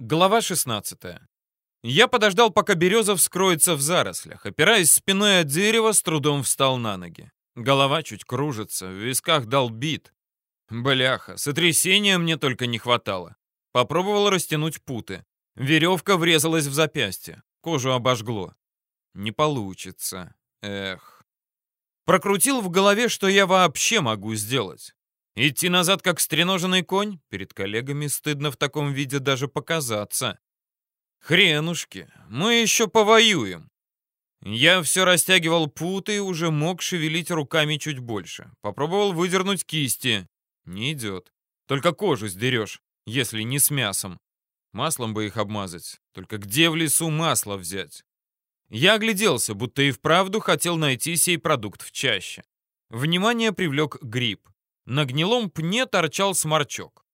Глава 16. Я подождал, пока Березов скроется в зарослях. Опираясь спиной от дерева, с трудом встал на ноги. Голова чуть кружится, в висках долбит. Бляха, сотрясения мне только не хватало. Попробовал растянуть путы. Веревка врезалась в запястье. Кожу обожгло. Не получится. Эх. Прокрутил в голове, что я вообще могу сделать. Идти назад, как стреноженный конь? Перед коллегами стыдно в таком виде даже показаться. Хренушки, мы еще повоюем. Я все растягивал путы и уже мог шевелить руками чуть больше. Попробовал выдернуть кисти. Не идет. Только кожу сдерешь, если не с мясом. Маслом бы их обмазать. Только где в лесу масло взять? Я огляделся, будто и вправду хотел найти сей продукт в чаще. Внимание привлек гриб. На гнилом пне торчал сморчок.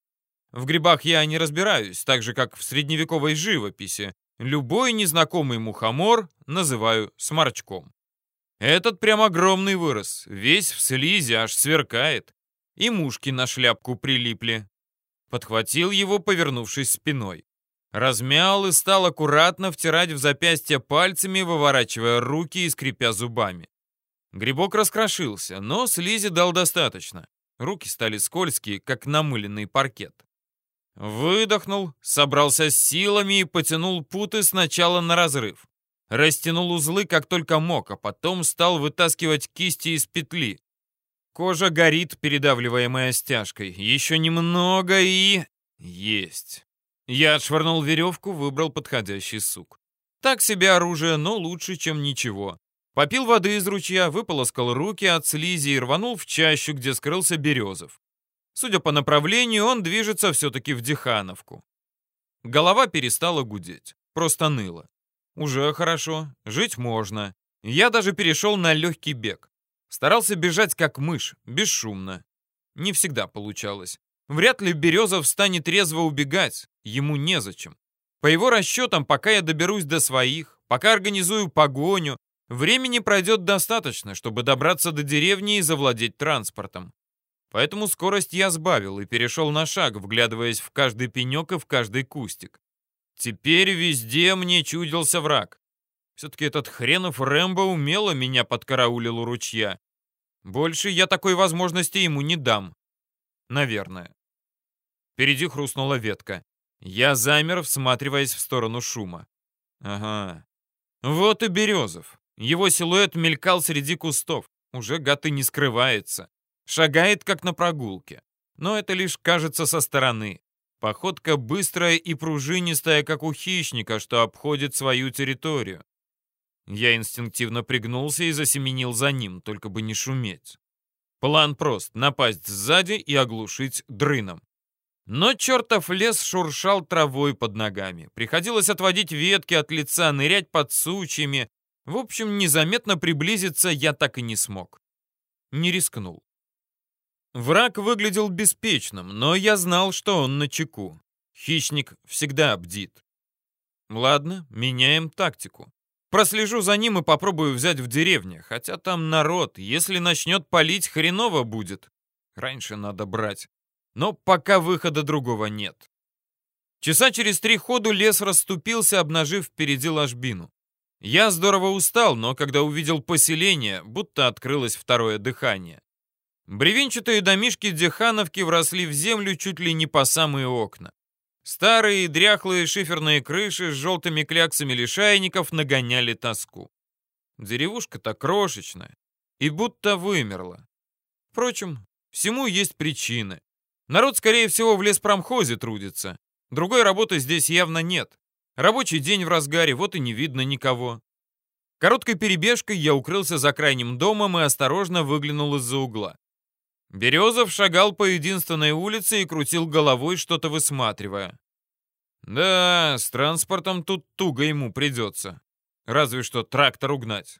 В грибах я не разбираюсь, так же, как в средневековой живописи. Любой незнакомый мухомор называю сморчком. Этот прям огромный вырос, весь в слизи, аж сверкает. И мушки на шляпку прилипли. Подхватил его, повернувшись спиной. Размял и стал аккуратно втирать в запястье пальцами, выворачивая руки и скрипя зубами. Грибок раскрошился, но слизи дал достаточно. Руки стали скользкие, как намыленный паркет. Выдохнул, собрался с силами и потянул путы сначала на разрыв. Растянул узлы как только мог, а потом стал вытаскивать кисти из петли. Кожа горит, передавливаемая стяжкой. Еще немного и... Есть. Я отшвырнул веревку, выбрал подходящий сук. Так себе оружие, но лучше, чем ничего. Попил воды из ручья, выполоскал руки от слизи и рванул в чащу, где скрылся Березов. Судя по направлению, он движется все-таки в Дихановку. Голова перестала гудеть, просто ныла. Уже хорошо, жить можно. Я даже перешел на легкий бег. Старался бежать как мышь, бесшумно. Не всегда получалось. Вряд ли Березов станет резво убегать, ему незачем. По его расчетам, пока я доберусь до своих, пока организую погоню, Времени пройдет достаточно, чтобы добраться до деревни и завладеть транспортом. Поэтому скорость я сбавил и перешел на шаг, вглядываясь в каждый пенек и в каждый кустик. Теперь везде мне чудился враг. Все-таки этот хренов Рэмбо умело меня подкараулил у ручья. Больше я такой возможности ему не дам. Наверное. Впереди хрустнула ветка. Я замер, всматриваясь в сторону шума. Ага. Вот и Березов. Его силуэт мелькал среди кустов. Уже гад и не скрывается. Шагает, как на прогулке. Но это лишь кажется со стороны. Походка быстрая и пружинистая, как у хищника, что обходит свою территорию. Я инстинктивно пригнулся и засеменил за ним, только бы не шуметь. План прост — напасть сзади и оглушить дрыном. Но чертов лес шуршал травой под ногами. Приходилось отводить ветки от лица, нырять под сучьями, в общем, незаметно приблизиться я так и не смог. Не рискнул. Враг выглядел беспечным, но я знал, что он на чеку. Хищник всегда бдит. Ладно, меняем тактику. Прослежу за ним и попробую взять в деревне, хотя там народ, если начнет палить, хреново будет. Раньше надо брать. Но пока выхода другого нет. Часа через три ходу лес расступился, обнажив впереди ложбину. Я здорово устал, но когда увидел поселение, будто открылось второе дыхание. Бревенчатые домишки Дехановки вросли в землю чуть ли не по самые окна. Старые дряхлые шиферные крыши с желтыми кляксами лишайников нагоняли тоску. Деревушка-то крошечная и будто вымерла. Впрочем, всему есть причины. Народ, скорее всего, в леспромхозе трудится. Другой работы здесь явно нет. Рабочий день в разгаре, вот и не видно никого. Короткой перебежкой я укрылся за крайним домом и осторожно выглянул из-за угла. Березов шагал по единственной улице и крутил головой, что-то высматривая. Да, с транспортом тут туго ему придется. Разве что трактор угнать.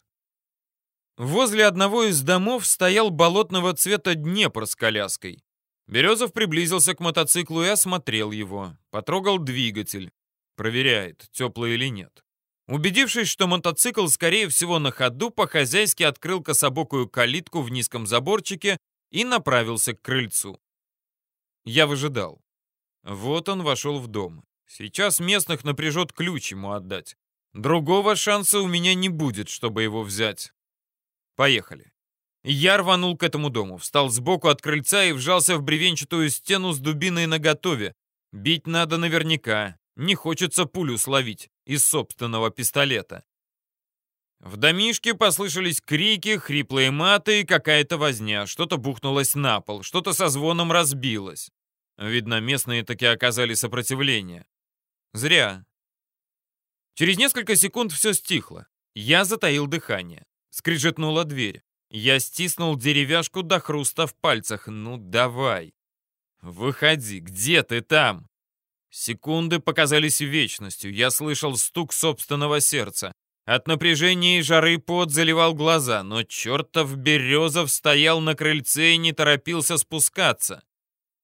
Возле одного из домов стоял болотного цвета Днепр с коляской. Березов приблизился к мотоциклу и осмотрел его. Потрогал двигатель. Проверяет, теплый или нет. Убедившись, что мотоцикл, скорее всего, на ходу, по-хозяйски открыл кособокую калитку в низком заборчике и направился к крыльцу. Я выжидал. Вот он вошел в дом. Сейчас местных напряжет ключ ему отдать. Другого шанса у меня не будет, чтобы его взять. Поехали. Я рванул к этому дому, встал сбоку от крыльца и вжался в бревенчатую стену с дубиной наготове. Бить надо наверняка. Не хочется пулю словить из собственного пистолета. В домишке послышались крики, хриплые маты и какая-то возня. Что-то бухнулось на пол, что-то со звоном разбилось. Видно, местные таки оказали сопротивление. Зря. Через несколько секунд все стихло. Я затаил дыхание. Скрижетнула дверь. Я стиснул деревяшку до хруста в пальцах. «Ну, давай! Выходи! Где ты там?» Секунды показались вечностью. Я слышал стук собственного сердца. От напряжения и жары пот заливал глаза, но чертов Березов стоял на крыльце и не торопился спускаться.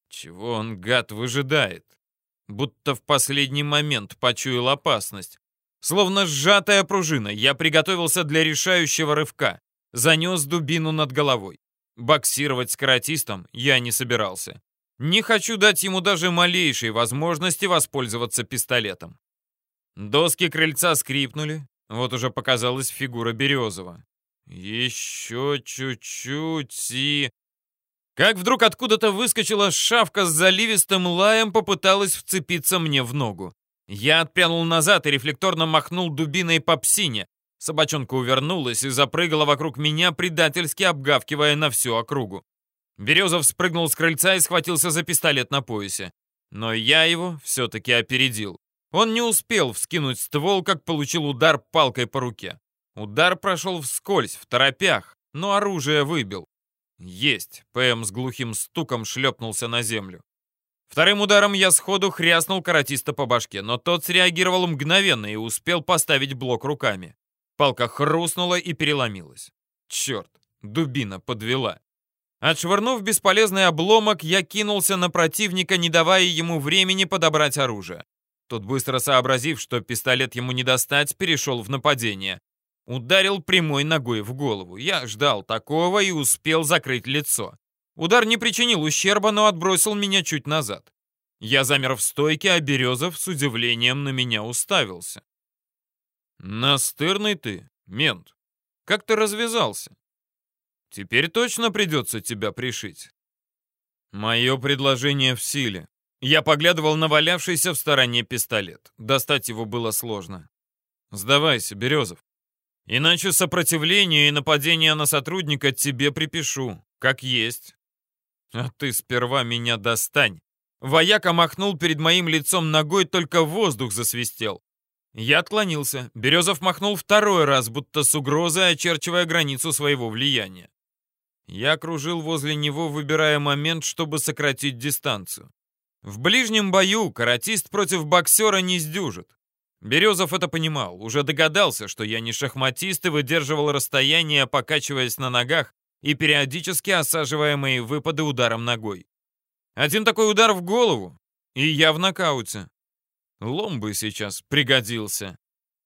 Чего он, гад, выжидает? Будто в последний момент почуял опасность. Словно сжатая пружина, я приготовился для решающего рывка занес дубину над головой. Боксировать с каратистом я не собирался. Не хочу дать ему даже малейшей возможности воспользоваться пистолетом. Доски крыльца скрипнули, вот уже показалась фигура Березова. Еще чуть-чуть и... Как вдруг откуда-то выскочила шавка с заливистым лаем, попыталась вцепиться мне в ногу. Я отпрянул назад и рефлекторно махнул дубиной по псине, Собачонка увернулась и запрыгала вокруг меня, предательски обгавкивая на всю округу. Березов спрыгнул с крыльца и схватился за пистолет на поясе. Но я его все-таки опередил. Он не успел вскинуть ствол, как получил удар палкой по руке. Удар прошел вскользь, в торопях, но оружие выбил. Есть. ПМ с глухим стуком шлепнулся на землю. Вторым ударом я сходу хряснул каратиста по башке, но тот среагировал мгновенно и успел поставить блок руками. Палка хрустнула и переломилась. Черт, дубина подвела. Отшвырнув бесполезный обломок, я кинулся на противника, не давая ему времени подобрать оружие. Тот, быстро сообразив, что пистолет ему не достать, перешел в нападение. Ударил прямой ногой в голову. Я ждал такого и успел закрыть лицо. Удар не причинил ущерба, но отбросил меня чуть назад. Я замер в стойке, а Березов с удивлением на меня уставился. «Настырный ты, мент. Как ты развязался? Теперь точно придется тебя пришить». Мое предложение в силе. Я поглядывал на валявшийся в стороне пистолет. Достать его было сложно. «Сдавайся, Березов. Иначе сопротивление и нападение на сотрудника тебе припишу, как есть. А ты сперва меня достань». Вояка махнул перед моим лицом ногой, только воздух засвистел. Я отклонился. Березов махнул второй раз, будто с угрозой, очерчивая границу своего влияния. Я кружил возле него, выбирая момент, чтобы сократить дистанцию. В ближнем бою каратист против боксера не сдюжит. Березов это понимал, уже догадался, что я не шахматист и выдерживал расстояние, покачиваясь на ногах и периодически осаживая мои выпады ударом ногой. Один такой удар в голову, и я в нокауте. Лом бы сейчас пригодился.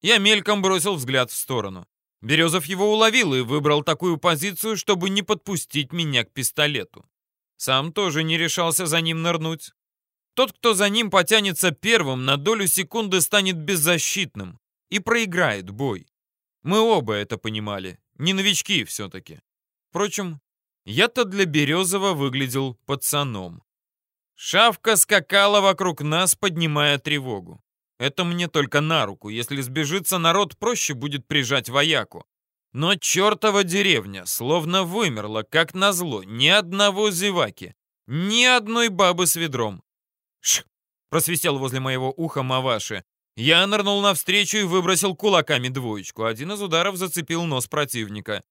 Я мельком бросил взгляд в сторону. Березов его уловил и выбрал такую позицию, чтобы не подпустить меня к пистолету. Сам тоже не решался за ним нырнуть. Тот, кто за ним потянется первым, на долю секунды станет беззащитным и проиграет бой. Мы оба это понимали, не новички все-таки. Впрочем, я-то для Березова выглядел пацаном. Шавка скакала вокруг нас, поднимая тревогу. Это мне только на руку. Если сбежится народ, проще будет прижать вояку. Но чертова деревня словно вымерла, как назло. Ни одного зеваки, ни одной бабы с ведром. Ш! просвистел возле моего уха Маваши. Я нырнул навстречу и выбросил кулаками двоечку. Один из ударов зацепил нос противника.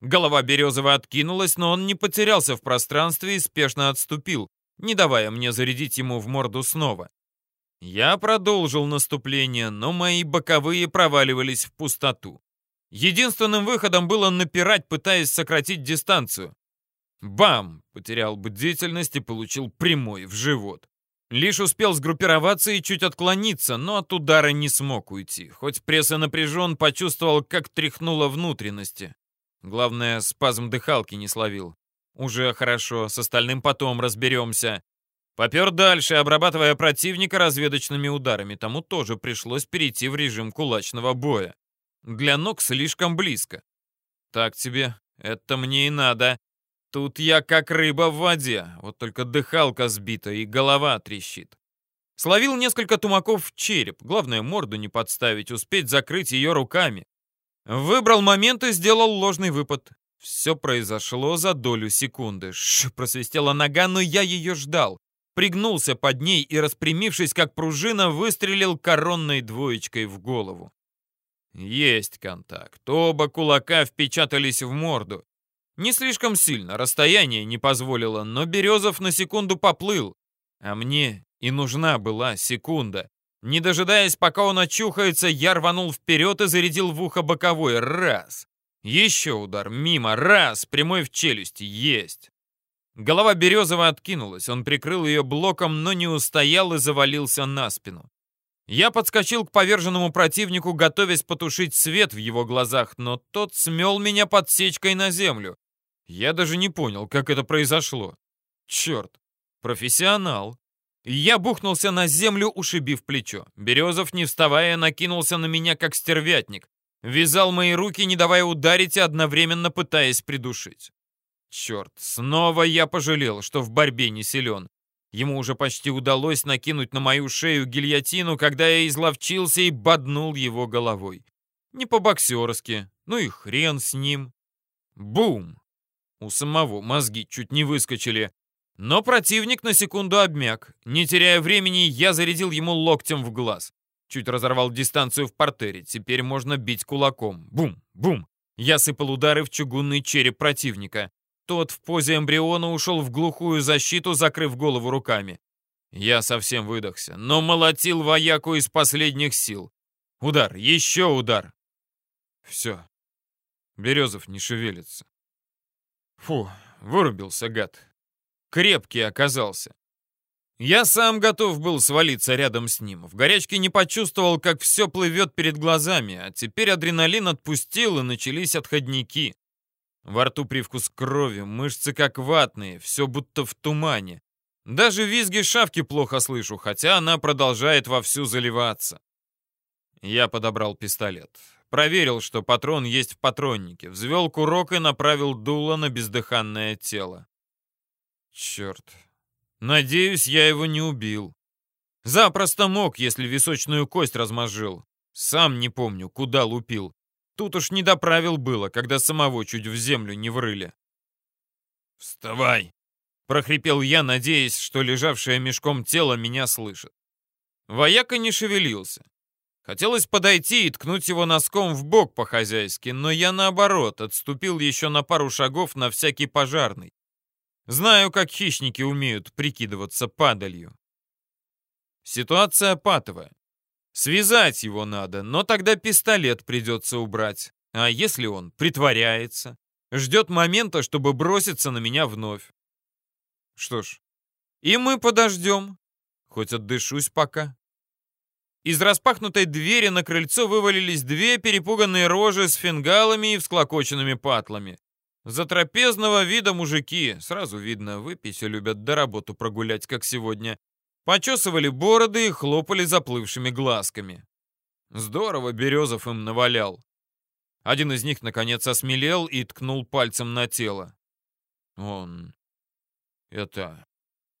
Голова Березова откинулась, но он не потерялся в пространстве и спешно отступил не давая мне зарядить ему в морду снова. Я продолжил наступление, но мои боковые проваливались в пустоту. Единственным выходом было напирать, пытаясь сократить дистанцию. Бам! Потерял бдительность и получил прямой в живот. Лишь успел сгруппироваться и чуть отклониться, но от удара не смог уйти. Хоть пресс и напряжен, почувствовал, как тряхнуло внутренности. Главное, спазм дыхалки не словил. Уже хорошо, с остальным потом разберемся. Попер дальше, обрабатывая противника разведочными ударами. Тому тоже пришлось перейти в режим кулачного боя. Для ног слишком близко. Так тебе, это мне и надо. Тут я как рыба в воде, вот только дыхалка сбита и голова трещит. Словил несколько тумаков в череп, главное морду не подставить, успеть закрыть ее руками. Выбрал момент и сделал ложный выпад. Все произошло за долю секунды. Ш, просвистела нога, но я ее ждал пригнулся под ней и, распрямившись как пружина, выстрелил коронной двоечкой в голову. Есть контакт. Оба кулака впечатались в морду. Не слишком сильно, расстояние не позволило, но Березов на секунду поплыл. А мне и нужна была секунда. Не дожидаясь, пока он очухается, я рванул вперед и зарядил в ухо боковой. Раз. Еще удар. Мимо. Раз. Прямой в челюсть. Есть. Голова Березова откинулась, он прикрыл ее блоком, но не устоял и завалился на спину. Я подскочил к поверженному противнику, готовясь потушить свет в его глазах, но тот смел меня подсечкой на землю. Я даже не понял, как это произошло. Черт, профессионал. Я бухнулся на землю, ушибив плечо. Березов, не вставая, накинулся на меня, как стервятник. Вязал мои руки, не давая ударить и одновременно пытаясь придушить. Черт, снова я пожалел, что в борьбе не силен. Ему уже почти удалось накинуть на мою шею гильотину, когда я изловчился и боднул его головой. Не по-боксерски, ну и хрен с ним. Бум! У самого мозги чуть не выскочили. Но противник на секунду обмяк. Не теряя времени, я зарядил ему локтем в глаз. Чуть разорвал дистанцию в портере. Теперь можно бить кулаком. Бум! Бум! Я сыпал удары в чугунный череп противника. Тот в позе эмбриона ушел в глухую защиту, закрыв голову руками. Я совсем выдохся, но молотил вояку из последних сил. Удар, еще удар. Все. Березов не шевелится. Фу, вырубился гад. Крепкий оказался. Я сам готов был свалиться рядом с ним. В горячке не почувствовал, как все плывет перед глазами, а теперь адреналин отпустил, и начались отходники. Во рту привкус крови, мышцы как ватные, все будто в тумане. Даже визги шавки плохо слышу, хотя она продолжает вовсю заливаться. Я подобрал пистолет. Проверил, что патрон есть в патроннике. Взвел курок и направил дуло на бездыханное тело. Черт. Надеюсь, я его не убил. Запросто мог, если височную кость размозжил. Сам не помню, куда лупил. Тут уж не до правил было, когда самого чуть в землю не врыли. «Вставай!» — прохрипел я, надеясь, что лежавшее мешком тело меня слышит. Вояка не шевелился. Хотелось подойти и ткнуть его носком в бок по-хозяйски, но я, наоборот, отступил еще на пару шагов на всякий пожарный. Знаю, как хищники умеют прикидываться падалью. Ситуация патовая. Связать его надо, но тогда пистолет придется убрать. А если он притворяется? Ждет момента, чтобы броситься на меня вновь. Что ж, и мы подождем. Хоть отдышусь пока. Из распахнутой двери на крыльцо вывалились две перепуганные рожи с фингалами и всклокоченными патлами. За трапезного вида мужики, сразу видно, выпить любят, до работу прогулять, как сегодня, Почесывали бороды и хлопали заплывшими глазками. Здорово Березов им навалял. Один из них, наконец, осмелел и ткнул пальцем на тело. Он... это...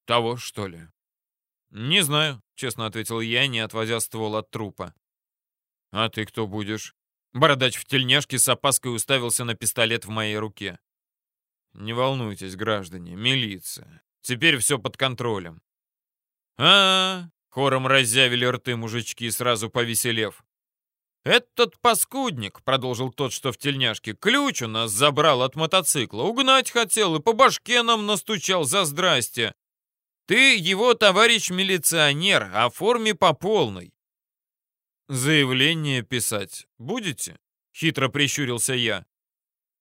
того, что ли? «Не знаю», — честно ответил я, не отводя ствол от трупа. «А ты кто будешь?» Бородач в тельняшке с опаской уставился на пистолет в моей руке. «Не волнуйтесь, граждане, милиция. Теперь все под контролем а, хором разъявили рты мужички, сразу повеселев. «Этот паскудник», — продолжил тот, что в тельняшке, — «ключ у нас забрал от мотоцикла, угнать хотел и по башке нам настучал за здрасте. Ты его, товарищ милиционер, оформи по полной». «Заявление писать будете?» — хитро прищурился я.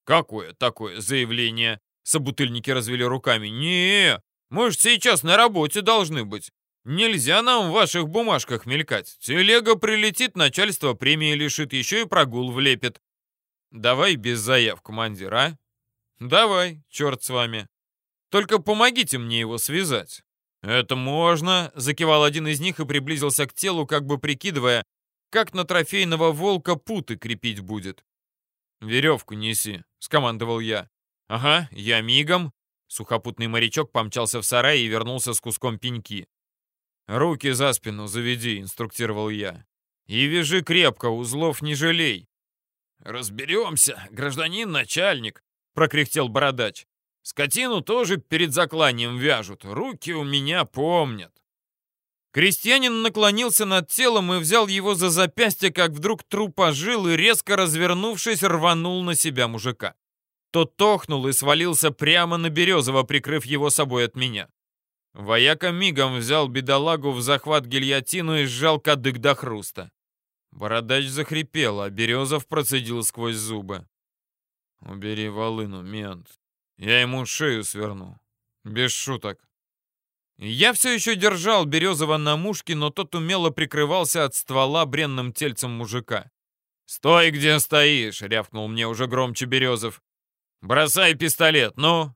«Какое такое заявление?» — собутыльники развели руками. «Не, мы ж сейчас на работе должны быть. Нельзя нам в ваших бумажках мелькать. Телега прилетит, начальство премии лишит, еще и прогул влепит. Давай без заяв, командир, а? Давай, черт с вами. Только помогите мне его связать. «Это можно», — закивал один из них и приблизился к телу, как бы прикидывая, как на трофейного волка путы крепить будет. «Веревку неси», — скомандовал я. «Ага, я мигом». Сухопутный морячок помчался в сарай и вернулся с куском пеньки. «Руки за спину заведи», — инструктировал я. «И вяжи крепко, узлов не жалей». «Разберемся, гражданин начальник», — прокряхтел бородач. «Скотину тоже перед закланием вяжут, руки у меня помнят». Крестьянин наклонился над телом и взял его за запястье, как вдруг труп ожил и, резко развернувшись, рванул на себя мужика. Тот тохнул и свалился прямо на Березова, прикрыв его собой от меня. Вояка мигом взял бедолагу в захват гильотину и сжал кадык до хруста. Бородач захрипел, а Березов процедил сквозь зубы. «Убери волыну, мент. Я ему шею сверну. Без шуток». Я все еще держал Березова на мушке, но тот умело прикрывался от ствола бренным тельцем мужика. «Стой, где стоишь!» — рявкнул мне уже громче Березов. «Бросай пистолет, ну!»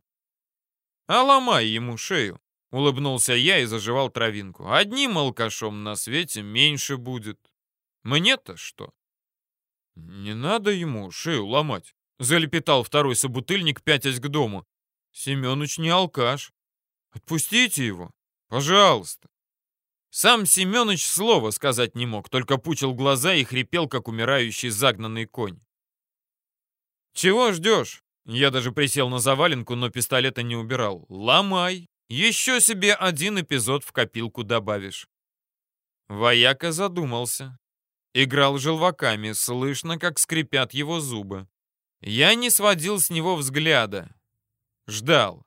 «А ломай ему шею!» — улыбнулся я и заживал травинку. «Одним алкашом на свете меньше будет. Мне-то что?» «Не надо ему шею ломать», — залепетал второй собутыльник, пятясь к дому. «Семёныч не алкаш. Отпустите его, пожалуйста». Сам Семёныч слова сказать не мог, только пучил глаза и хрипел, как умирающий загнанный конь. «Чего ждешь?» Я даже присел на заваленку, но пистолета не убирал. «Ломай!» Еще себе один эпизод в копилку добавишь. Вояка задумался. Играл желваками, слышно, как скрипят его зубы. Я не сводил с него взгляда. Ждал.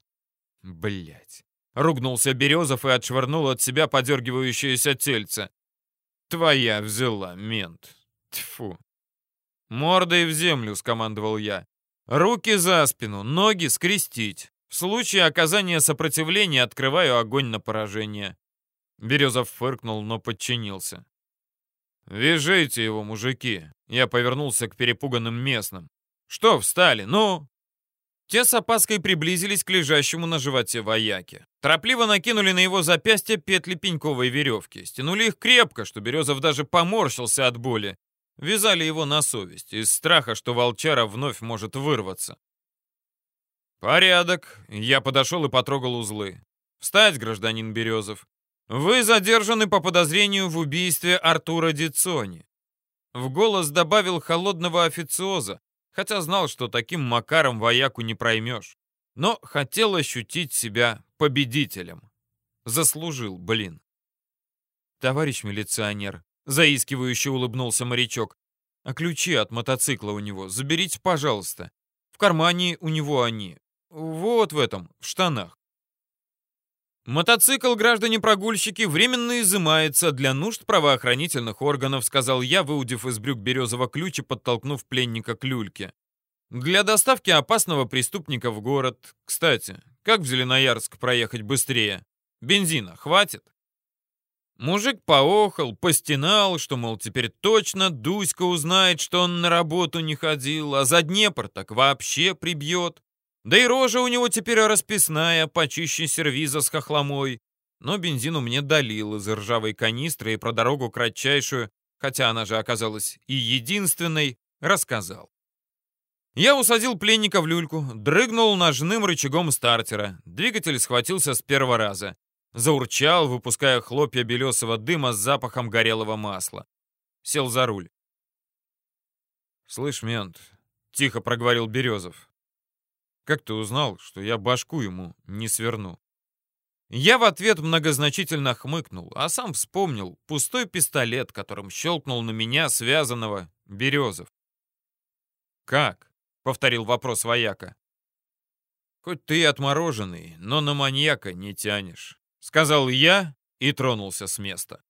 Блять. Ругнулся Березов и отшвырнул от себя подергивающееся тельце. Твоя взяла, мент. Тьфу. Мордой в землю, скомандовал я. Руки за спину, ноги скрестить. В случае оказания сопротивления открываю огонь на поражение. Березов фыркнул, но подчинился. «Вяжите его, мужики!» Я повернулся к перепуганным местным. «Что встали? Ну?» Те с опаской приблизились к лежащему на животе вояке. Торопливо накинули на его запястье петли пеньковой веревки. Стянули их крепко, что Березов даже поморщился от боли. Вязали его на совесть, из страха, что волчара вновь может вырваться. «Порядок!» Я подошел и потрогал узлы. «Встать, гражданин Березов! Вы задержаны по подозрению в убийстве Артура Дицони». В голос добавил холодного официоза, хотя знал, что таким макаром вояку не проймешь. Но хотел ощутить себя победителем. Заслужил, блин. «Товарищ милиционер», — заискивающе улыбнулся морячок, «а ключи от мотоцикла у него заберите, пожалуйста. В кармане у него они, вот в этом, в штанах. «Мотоцикл, граждане-прогульщики, временно изымается для нужд правоохранительных органов», сказал я, выудив из брюк березового ключ и подтолкнув пленника к люльке. «Для доставки опасного преступника в город. Кстати, как в Зеленоярск проехать быстрее? Бензина хватит?» Мужик поохал, постенал, что, мол, теперь точно Дуська узнает, что он на работу не ходил, а за Днепр так вообще прибьет. Да и рожа у него теперь расписная, почище сервиза с хохломой. Но бензину мне долил из ржавой канистры и про дорогу кратчайшую, хотя она же оказалась и единственной, рассказал. Я усадил пленника в люльку, дрыгнул ножным рычагом стартера. Двигатель схватился с первого раза. Заурчал, выпуская хлопья белесого дыма с запахом горелого масла. Сел за руль. «Слышь, мент», — тихо проговорил Березов, как ты узнал, что я башку ему не сверну?» Я в ответ многозначительно хмыкнул, а сам вспомнил пустой пистолет, которым щелкнул на меня связанного Березов. «Как?» — повторил вопрос вояка. «Хоть ты отмороженный, но на маньяка не тянешь», — сказал я и тронулся с места.